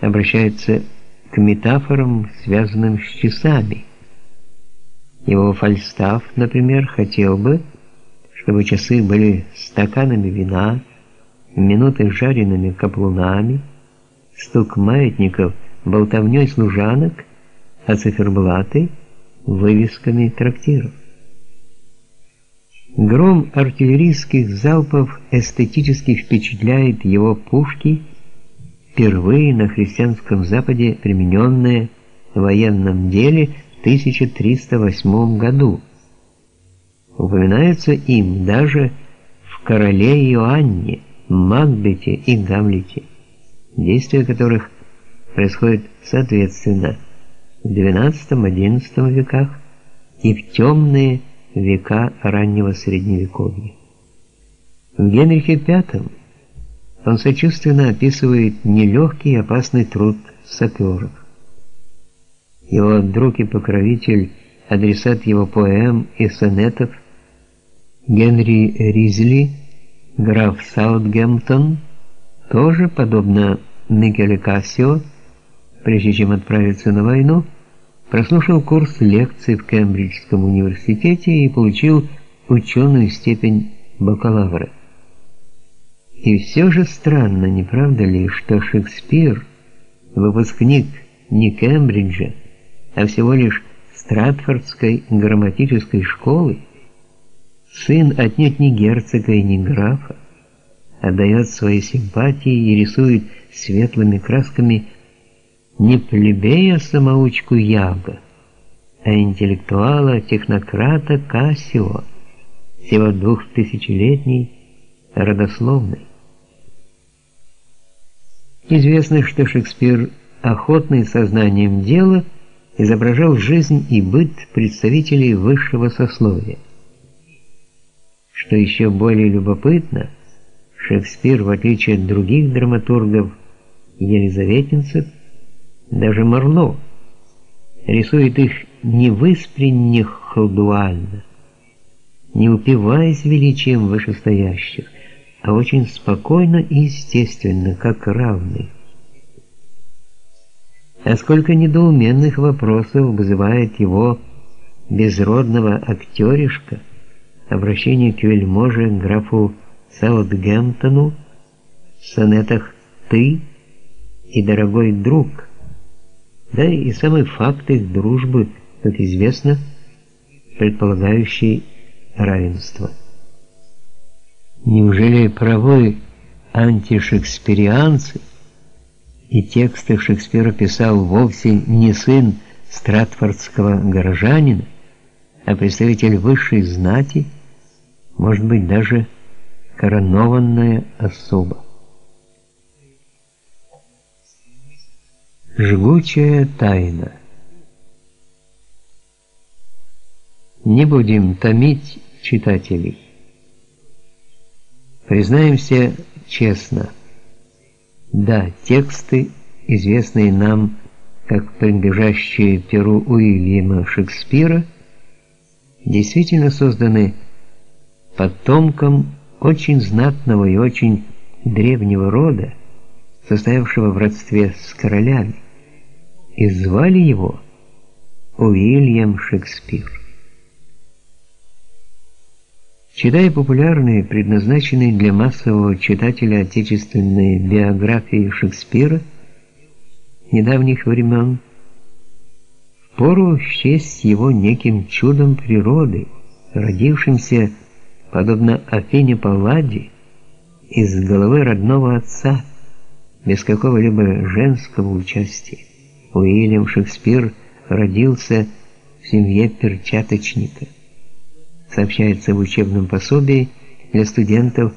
обращается к метафорам, связанным с часами. Его Фальстаф, например, хотел бы, чтобы часы были стаканами вина, минуты жареными каплунами, стук маятников болтовней служанок, а циферблаты вывесками трактиров. Гром артиллерийских залпов эстетически впечатляет его пушки, впервые на христианском Западе примененные в военном деле в 1308 году. Упоминаются им даже в «Короле Иоанне», Макбете и Гамлете, действия которых происходят соответственно в XII-XI веках и в темные века раннего Средневековья. В Генрихе V он сочувственно описывает нелегкий и опасный труд саперов. Его друг и покровитель, адресат его поэм и сонетов Генри Ризли, граф Саутгемптон, тоже, подобно Микеле Кассио, прежде чем отправиться на войну, прослушал курс лекций в Кембриджском университете и получил ученую степень бакалавра. И все же странно, не правда ли, что Шекспир, выпускник не Кембриджа, а всего лишь Стратфордской грамматической школы, сын отнюдь не герцога и не графа, отдает свои симпатии и рисует светлыми красками не плебея-самоучку Яга, а интеллектуала-технократа Кассио, всего двухтысячелетней родословной. Известно, что Шекспир, охотный сознанием дела, изображал жизнь и быт представителей высшего сословия. Что еще более любопытно, Шекспир, в отличие от других драматургов, елизаветинцев, даже Марло, рисует их не выспренне холдуально, не упиваясь величием вышестоящих, а очень спокойно и естественно, как равный. А сколько недоуменных вопросов вызывает его безродного актеришка, обращение к вельможе графу Саутгемптону в сонетах «Ты» и «Дорогой друг», да и самый факт их дружбы, как известно, предполагающий равенство. Неужели правы антишекспирианцы и тексты Шекспира писал вовсе не сын стратфордского горожанина, а представитель высшей знати, может быть даже коронованная особа. Жгучая тайна. Не будем томить читателей. Признаемся честно. Да, тексты, известные нам как принадлежащие перу Уильяма Шекспира, действительно созданы потомком очень знатного и очень древнего рода, состоявшего в родстве с королями и звали его Уильям Шекспир. Читая популярные, предназначенные для массового читателя отечественные биографии Шекспира недавних времен, впору счесть его неким чудом природы, родившимся, подобно Афине Палладе, из головы родного отца, без какого-либо женского участия. Уильям Шекспир родился в семье перчаточника. Сообщается в учебном пособии для студентов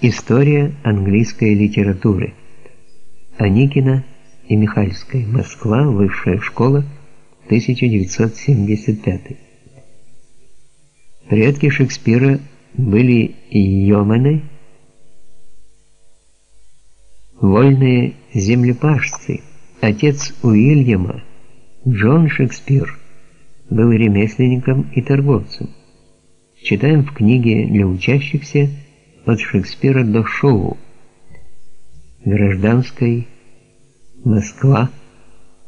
История английской литературы. Аникина и Михальская. Москва. Высшая школа. 1975. Предки Шекспира были йоманы, вольные землепашцы. Отец Уильяма, Джон Шекспир, был ремесленником и торговцем. Читаем в книге для учащихся от Шекспира до Шоу, гражданской Москва,